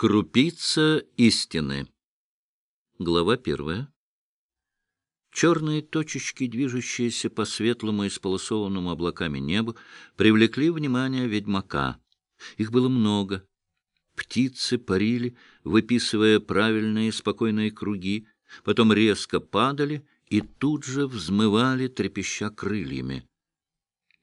Крупица истины. Глава первая. Черные точечки, движущиеся по светлому и сполосованному облаками небу, привлекли внимание ведьмака. Их было много. Птицы парили, выписывая правильные спокойные круги, потом резко падали и тут же взмывали, трепеща крыльями.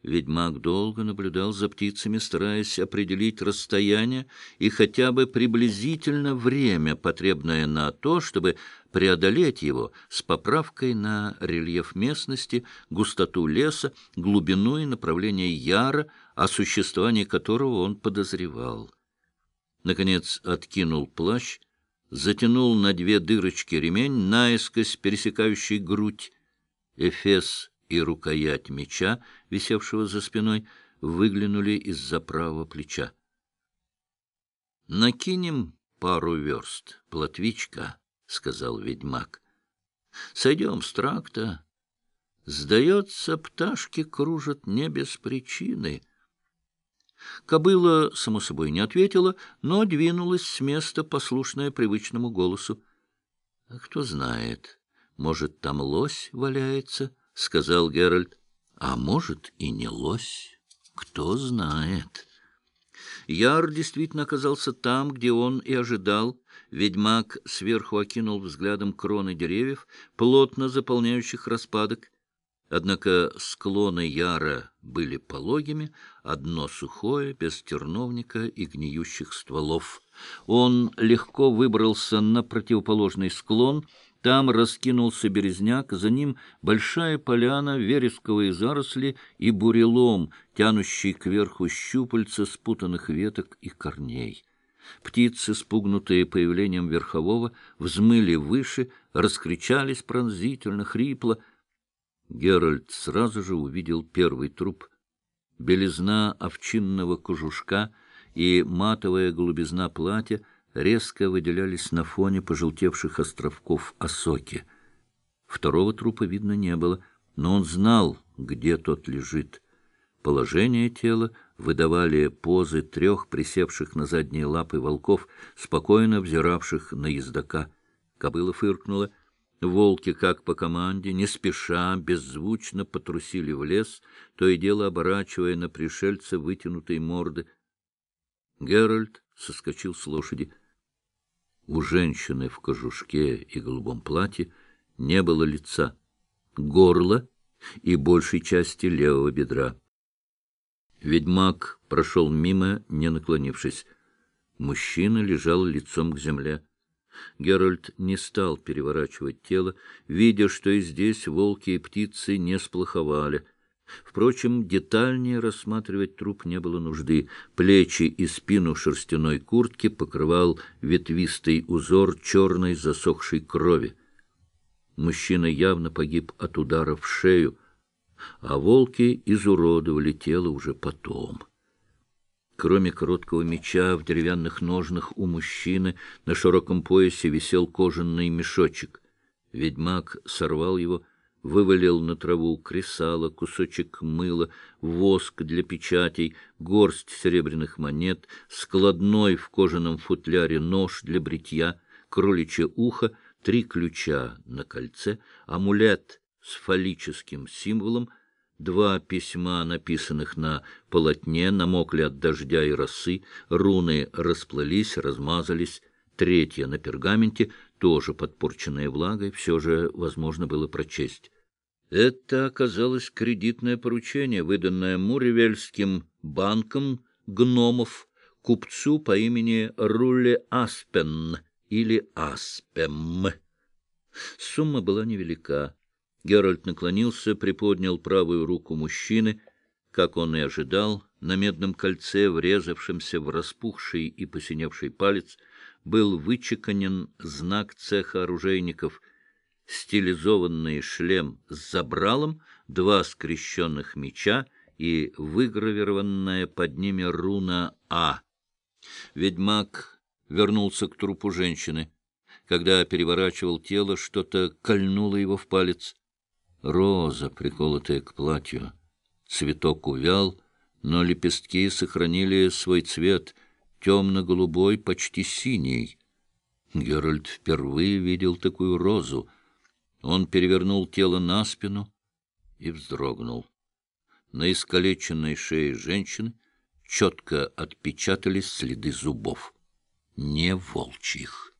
Ведьмак долго наблюдал за птицами, стараясь определить расстояние и хотя бы приблизительно время, потребное на то, чтобы преодолеть его с поправкой на рельеф местности, густоту леса, глубину и направление яра, о существовании которого он подозревал. Наконец откинул плащ, затянул на две дырочки ремень, наискось пересекающий грудь. Эфес и рукоять меча, висевшего за спиной, выглянули из-за правого плеча. — Накинем пару верст, плотвичка, — сказал ведьмак. — Сойдем с тракта. Сдается, пташки кружат не без причины. Кобыла, само собой, не ответила, но двинулась с места, послушная привычному голосу. — Кто знает, может, там лось валяется? —— сказал Геральт. — А может, и не лось. Кто знает. Яр действительно оказался там, где он и ожидал. Ведьмак сверху окинул взглядом кроны деревьев, плотно заполняющих распадок. Однако склоны Яра были пологими, одно сухое, без терновника и гниющих стволов. Он легко выбрался на противоположный склон — там раскинулся березняк, за ним большая поляна, вересковые заросли и бурелом, тянущий кверху щупальца спутанных веток и корней. Птицы, спугнутые появлением верхового, взмыли выше, раскричались пронзительно, хрипло. Геральт сразу же увидел первый труп. Белизна овчинного кожушка и матовая голубизна платья — резко выделялись на фоне пожелтевших островков осоки. Второго трупа видно не было, но он знал, где тот лежит. Положение тела выдавали позы трех присевших на задние лапы волков, спокойно взиравших на ездока. Кобыла фыркнула. Волки, как по команде, не спеша, беззвучно потрусили в лес, то и дело оборачивая на пришельца вытянутой морды. Геральт соскочил с лошади. У женщины в кожушке и голубом платье не было лица, горла и большей части левого бедра. Ведьмак прошел мимо, не наклонившись. Мужчина лежал лицом к земле. Геральт не стал переворачивать тело, видя, что и здесь волки и птицы не сплоховали — Впрочем, детальнее рассматривать труп не было нужды. Плечи и спину шерстяной куртки покрывал ветвистый узор черной засохшей крови. Мужчина явно погиб от удара в шею, а волки изуродовали тело уже потом. Кроме короткого меча в деревянных ножнах у мужчины на широком поясе висел кожаный мешочек. Ведьмак сорвал его — вывалил на траву кресало, кусочек мыла, воск для печатей, горсть серебряных монет, складной в кожаном футляре нож для бритья, кроличье ухо, три ключа на кольце, амулет с фаллическим символом, два письма, написанных на полотне, намокли от дождя и росы, руны расплылись, размазались, третье на пергаменте, тоже подпорченное влагой, все же возможно было прочесть. Это оказалось кредитное поручение, выданное Муревельским банком гномов купцу по имени Руле Аспен или Аспем. Сумма была невелика. Геральт наклонился, приподнял правую руку мужчины. Как он и ожидал, на медном кольце, врезавшемся в распухший и посиневший палец, был вычеканен знак цеха оружейников — стилизованный шлем с забралом, два скрещенных меча и выгравированная под ними руна «А». Ведьмак вернулся к трупу женщины. Когда переворачивал тело, что-то кольнуло его в палец. Роза, приколотая к платью. Цветок увял, но лепестки сохранили свой цвет — темно-голубой, почти синий. Геральт впервые видел такую розу. Он перевернул тело на спину и вздрогнул. На искалеченной шее женщины четко отпечатались следы зубов. Не волчьих.